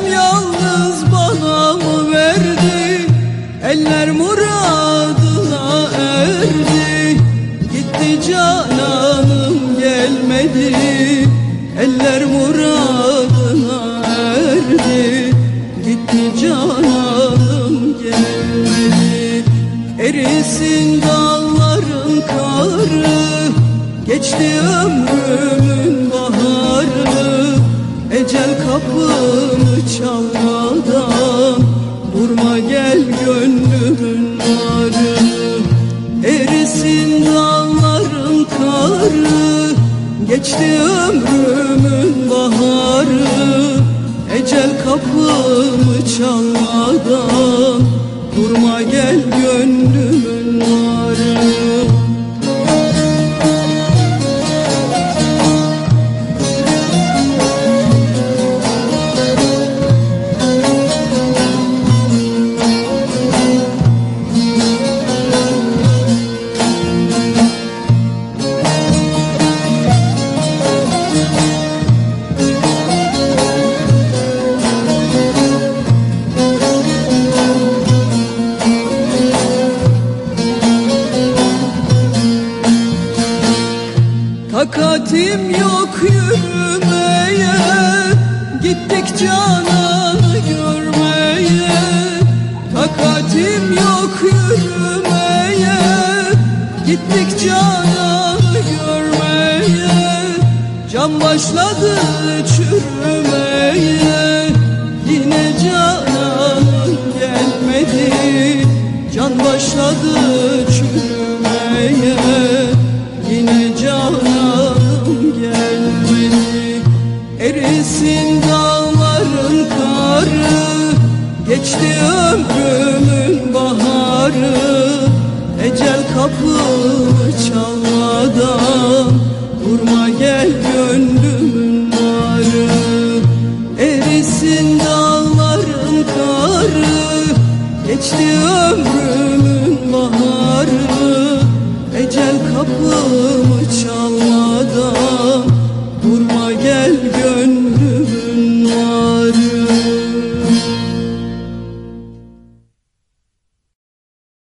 Alem yalnız bana mı verdi? Eller muradına erdi. Gitti cananım gelmedi. Eller muradına erdi. Gitti cananım gelmedi. Erisin dağların karı. Geçti baharı Ecel kapımı çalmadan Durma gel gönlümün narı. Erisin dağların karı Geçti ömrümün baharı. Ecel kapımı çalmadan Durma gel gönlümün narı Takatim yok yürümeye Gittik cananı görmeye. Takatim yok yürümeye Gittik cananı görmeye. Can başladı çürümeye Yine cananın gelmedi. Can başladı Erisin dağların karı Geçti ömrümün baharı. Ecel kapımı çalmadan Vurma gel gönlümün narı. Erisin dağların karı Geçti ömrümün baharı